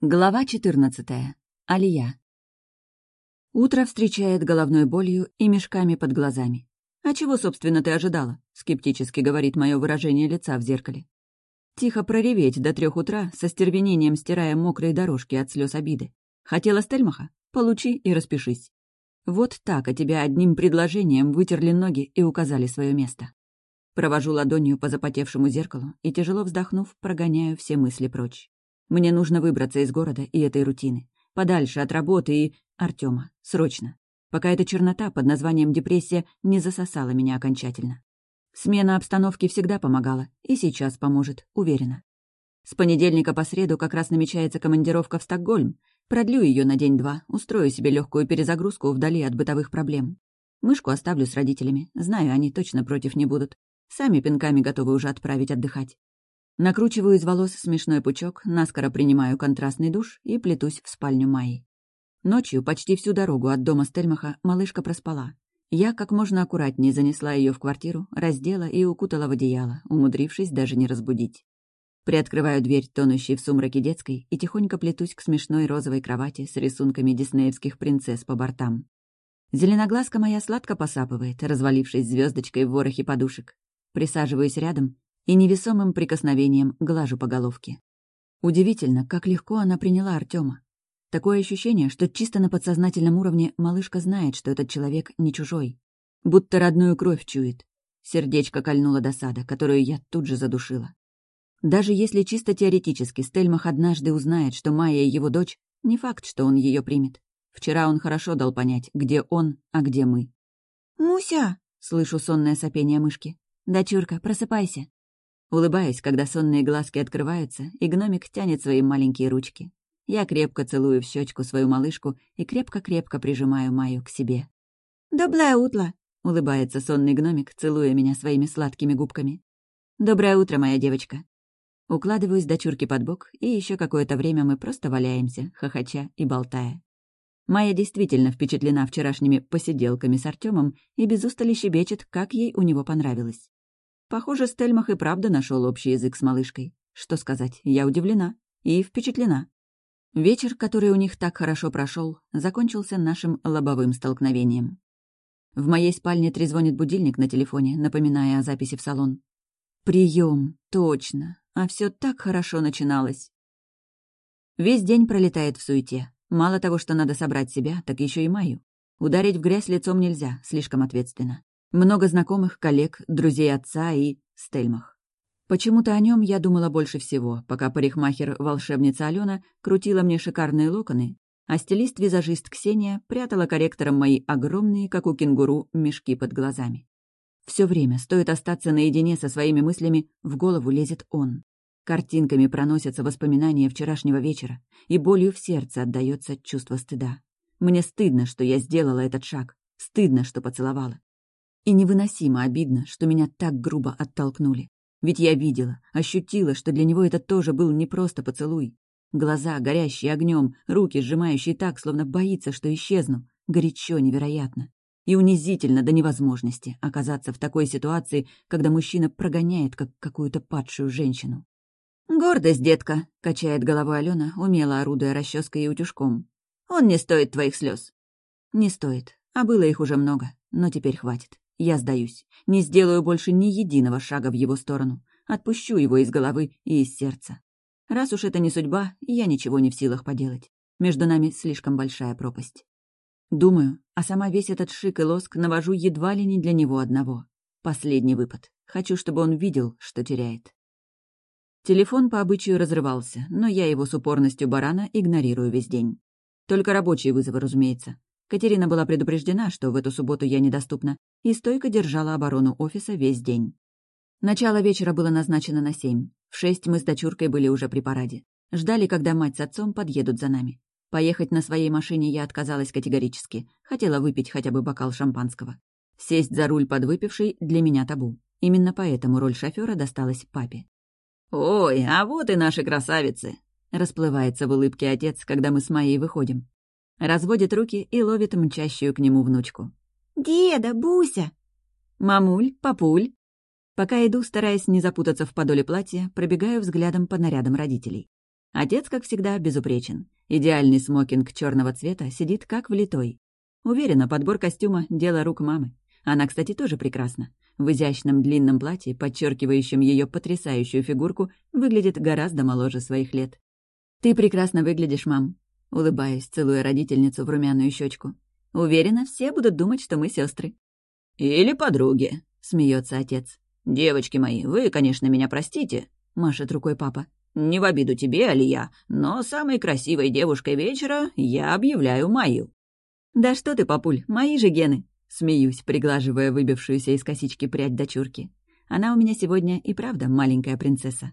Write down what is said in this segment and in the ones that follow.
Глава 14. Алия. Утро встречает головной болью и мешками под глазами. «А чего, собственно, ты ожидала?» — скептически говорит мое выражение лица в зеркале. Тихо прореветь до трех утра, со стервенением стирая мокрые дорожки от слез обиды. Хотела Стельмаха? Получи и распишись. Вот так о тебя одним предложением вытерли ноги и указали свое место. Провожу ладонью по запотевшему зеркалу и, тяжело вздохнув, прогоняю все мысли прочь. Мне нужно выбраться из города и этой рутины. Подальше от работы и... Артема. Срочно. Пока эта чернота под названием депрессия не засосала меня окончательно. Смена обстановки всегда помогала, и сейчас поможет, уверена. С понедельника по среду как раз намечается командировка в Стокгольм. Продлю ее на день-два, устрою себе легкую перезагрузку вдали от бытовых проблем. Мышку оставлю с родителями. Знаю, они точно против не будут. Сами пинками готовы уже отправить отдыхать. Накручиваю из волос смешной пучок, наскоро принимаю контрастный душ и плетусь в спальню Майи. Ночью, почти всю дорогу от дома Стельмаха, малышка проспала. Я как можно аккуратнее занесла ее в квартиру, раздела и укутала в одеяло, умудрившись даже не разбудить. Приоткрываю дверь, тонущей в сумраке детской, и тихонько плетусь к смешной розовой кровати с рисунками диснеевских принцесс по бортам. Зеленоглазка моя сладко посапывает, развалившись звездочкой в ворохе подушек. Присаживаюсь рядом и невесомым прикосновением глажу по головке. Удивительно, как легко она приняла Артема. Такое ощущение, что чисто на подсознательном уровне малышка знает, что этот человек не чужой. Будто родную кровь чует. Сердечко кольнула досада, которую я тут же задушила. Даже если чисто теоретически Стельмах однажды узнает, что Майя его дочь, не факт, что он ее примет. Вчера он хорошо дал понять, где он, а где мы. «Муся!» — слышу сонное сопение мышки. «Дочурка, просыпайся!» Улыбаюсь, когда сонные глазки открываются, и гномик тянет свои маленькие ручки. Я крепко целую в щечку свою малышку и крепко-крепко прижимаю Майю к себе. «Доброе утро!» — улыбается сонный гномик, целуя меня своими сладкими губками. «Доброе утро, моя девочка!» Укладываюсь дочурки под бок, и еще какое-то время мы просто валяемся, хохоча и болтая. Майя действительно впечатлена вчерашними посиделками с Артемом и без устали щебечет, как ей у него понравилось. Похоже, Стельмах и правда нашел общий язык с малышкой. Что сказать, я удивлена и впечатлена. Вечер, который у них так хорошо прошел, закончился нашим лобовым столкновением. В моей спальне трезвонит будильник на телефоне, напоминая о записи в салон. Прием, точно. А все так хорошо начиналось. Весь день пролетает в суете. Мало того, что надо собрать себя, так еще и Маю. Ударить в грязь лицом нельзя, слишком ответственно. Много знакомых, коллег, друзей отца и Стельмах. Почему-то о нем я думала больше всего, пока парикмахер-волшебница Алена крутила мне шикарные локоны, а стилист-визажист Ксения прятала корректором мои огромные, как у кенгуру, мешки под глазами. Все время, стоит остаться наедине со своими мыслями, в голову лезет он. Картинками проносятся воспоминания вчерашнего вечера, и болью в сердце отдается чувство стыда. Мне стыдно, что я сделала этот шаг, стыдно, что поцеловала. И невыносимо обидно, что меня так грубо оттолкнули. Ведь я видела, ощутила, что для него это тоже был не просто поцелуй. Глаза, горящие огнем, руки, сжимающие так, словно боится, что исчезну. Горячо, невероятно. И унизительно до невозможности оказаться в такой ситуации, когда мужчина прогоняет, как какую-то падшую женщину. «Гордость, детка», — качает головой Алена, умело орудуя расческой и утюжком. «Он не стоит твоих слез. «Не стоит. А было их уже много. Но теперь хватит. Я сдаюсь. Не сделаю больше ни единого шага в его сторону. Отпущу его из головы и из сердца. Раз уж это не судьба, я ничего не в силах поделать. Между нами слишком большая пропасть. Думаю, а сама весь этот шик и лоск навожу едва ли не для него одного. Последний выпад. Хочу, чтобы он видел, что теряет. Телефон по обычаю разрывался, но я его с упорностью барана игнорирую весь день. Только рабочие вызовы, разумеется. Катерина была предупреждена, что в эту субботу я недоступна, и стойко держала оборону офиса весь день. Начало вечера было назначено на семь. В шесть мы с дочуркой были уже при параде. Ждали, когда мать с отцом подъедут за нами. Поехать на своей машине я отказалась категорически. Хотела выпить хотя бы бокал шампанского. Сесть за руль подвыпивший для меня табу. Именно поэтому роль шофера досталась папе. «Ой, а вот и наши красавицы!» Расплывается в улыбке отец, когда мы с Майей выходим. Разводит руки и ловит мчащую к нему внучку. «Деда, Буся!» «Мамуль, папуль!» Пока иду, стараясь не запутаться в подоле платья, пробегаю взглядом по нарядам родителей. Отец, как всегда, безупречен. Идеальный смокинг черного цвета сидит как влитой. Уверена, подбор костюма — дело рук мамы. Она, кстати, тоже прекрасна. В изящном длинном платье, подчеркивающем ее потрясающую фигурку, выглядит гораздо моложе своих лет. «Ты прекрасно выглядишь, мам», — улыбаясь, целуя родительницу в румяную щечку. «Уверена, все будут думать, что мы сестры. «Или подруги», — смеется отец. «Девочки мои, вы, конечно, меня простите», — машет рукой папа. «Не в обиду тебе, Алия, но самой красивой девушкой вечера я объявляю мою». «Да что ты, папуль, мои же гены!» Смеюсь, приглаживая выбившуюся из косички прядь дочурки. Она у меня сегодня и правда маленькая принцесса.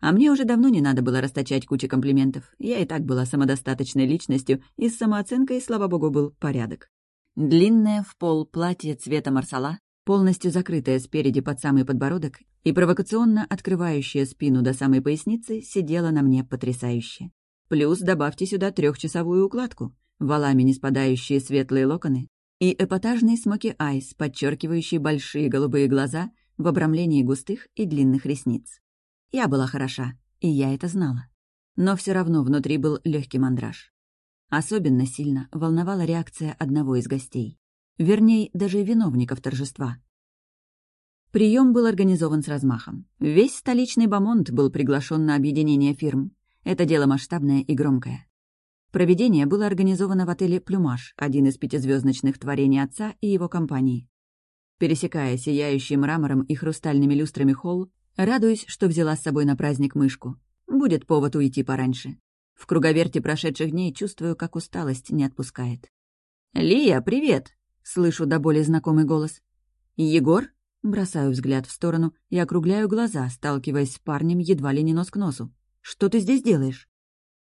А мне уже давно не надо было расточать кучу комплиментов. Я и так была самодостаточной личностью, и с самооценкой, слава богу, был порядок. Длинное в пол платье цвета марсала, полностью закрытое спереди под самый подбородок и провокационно открывающее спину до самой поясницы, сидело на мне потрясающе. Плюс добавьте сюда трехчасовую укладку, валами не спадающие светлые локоны и эпатажный смоки-айс, подчеркивающий большие голубые глаза в обрамлении густых и длинных ресниц. Я была хороша, и я это знала. Но все равно внутри был легкий мандраж. Особенно сильно волновала реакция одного из гостей. Вернее, даже виновников торжества. Прием был организован с размахом. Весь столичный бомонд был приглашен на объединение фирм. Это дело масштабное и громкое. Проведение было организовано в отеле «Плюмаш», один из пятизвездочных творений отца и его компании. Пересекая сияющий мрамором и хрустальными люстрами холл, радуюсь, что взяла с собой на праздник мышку. Будет повод уйти пораньше. В круговерте прошедших дней чувствую, как усталость не отпускает. «Лия, привет!» — слышу до боли знакомый голос. «Егор?» — бросаю взгляд в сторону и округляю глаза, сталкиваясь с парнем едва ли не нос к носу. «Что ты здесь делаешь?»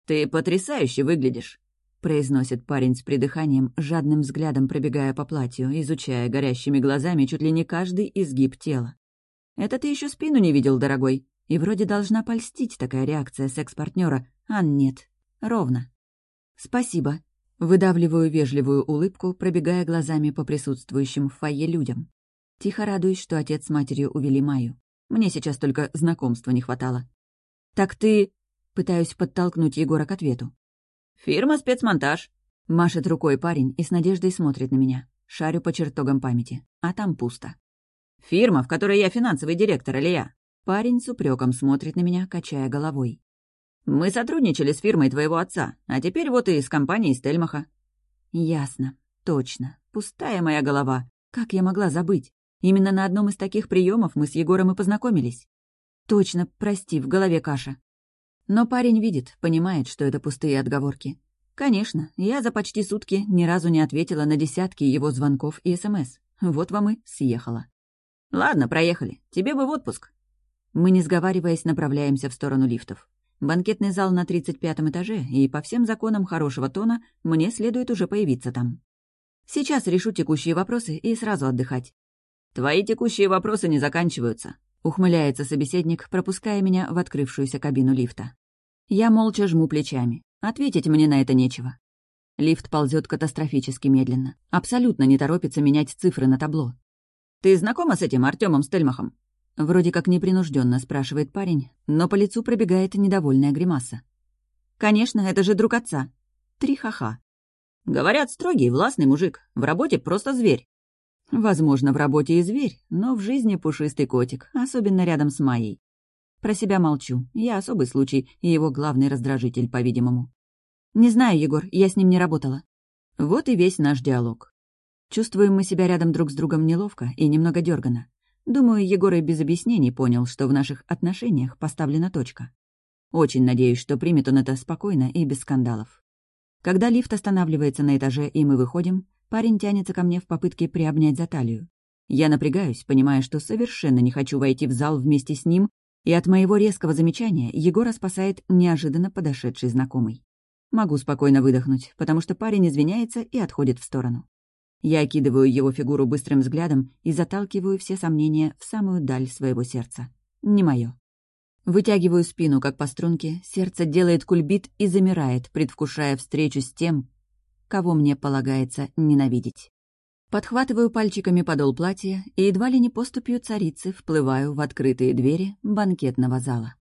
«Ты потрясающе выглядишь», — произносит парень с придыханием, жадным взглядом пробегая по платью, изучая горящими глазами чуть ли не каждый изгиб тела. «Это ты еще спину не видел, дорогой. И вроде должна польстить такая реакция секс-партнера, а нет. Ровно. Спасибо. Выдавливаю вежливую улыбку, пробегая глазами по присутствующим в фойе людям. Тихо радуюсь, что отец с матерью увели Майю. Мне сейчас только знакомства не хватало. «Так ты...» Пытаюсь подтолкнуть Егора к ответу. «Фирма «Спецмонтаж». Машет рукой парень и с надеждой смотрит на меня. Шарю по чертогам памяти. А там пусто. «Фирма, в которой я финансовый директор, Илья». Парень с упреком смотрит на меня, качая головой. «Мы сотрудничали с фирмой твоего отца, а теперь вот и с компанией Стельмаха». «Ясно. Точно. Пустая моя голова. Как я могла забыть? Именно на одном из таких приемов мы с Егором и познакомились. Точно, прости, в голове каша. Но парень видит, понимает, что это пустые отговорки. Конечно, я за почти сутки ни разу не ответила на десятки его звонков и СМС. Вот вам и съехала. «Ладно, проехали. Тебе бы в отпуск». Мы, не сговариваясь, направляемся в сторону лифтов. Банкетный зал на 35 этаже, и по всем законам хорошего тона мне следует уже появиться там. Сейчас решу текущие вопросы и сразу отдыхать. «Твои текущие вопросы не заканчиваются», — ухмыляется собеседник, пропуская меня в открывшуюся кабину лифта. Я молча жму плечами. Ответить мне на это нечего. Лифт ползет катастрофически медленно. Абсолютно не торопится менять цифры на табло. «Ты знакома с этим Артемом Стельмахом?» Вроде как непринужденно спрашивает парень, но по лицу пробегает недовольная гримаса. «Конечно, это же друг отца. Три ха-ха». «Говорят, строгий, властный мужик. В работе просто зверь». Возможно, в работе и зверь, но в жизни пушистый котик, особенно рядом с Майей. Про себя молчу. Я особый случай и его главный раздражитель, по-видимому. Не знаю, Егор, я с ним не работала. Вот и весь наш диалог. Чувствуем мы себя рядом друг с другом неловко и немного дергано. Думаю, Егор и без объяснений понял, что в наших отношениях поставлена точка. Очень надеюсь, что примет он это спокойно и без скандалов. Когда лифт останавливается на этаже и мы выходим, парень тянется ко мне в попытке приобнять за талию. Я напрягаюсь, понимая, что совершенно не хочу войти в зал вместе с ним и от моего резкого замечания Егора спасает неожиданно подошедший знакомый. Могу спокойно выдохнуть, потому что парень извиняется и отходит в сторону. Я окидываю его фигуру быстрым взглядом и заталкиваю все сомнения в самую даль своего сердца. Не мое. Вытягиваю спину, как по струнке, сердце делает кульбит и замирает, предвкушая встречу с тем, кого мне полагается ненавидеть. Подхватываю пальчиками подол платья и едва ли не поступью царицы вплываю в открытые двери банкетного зала.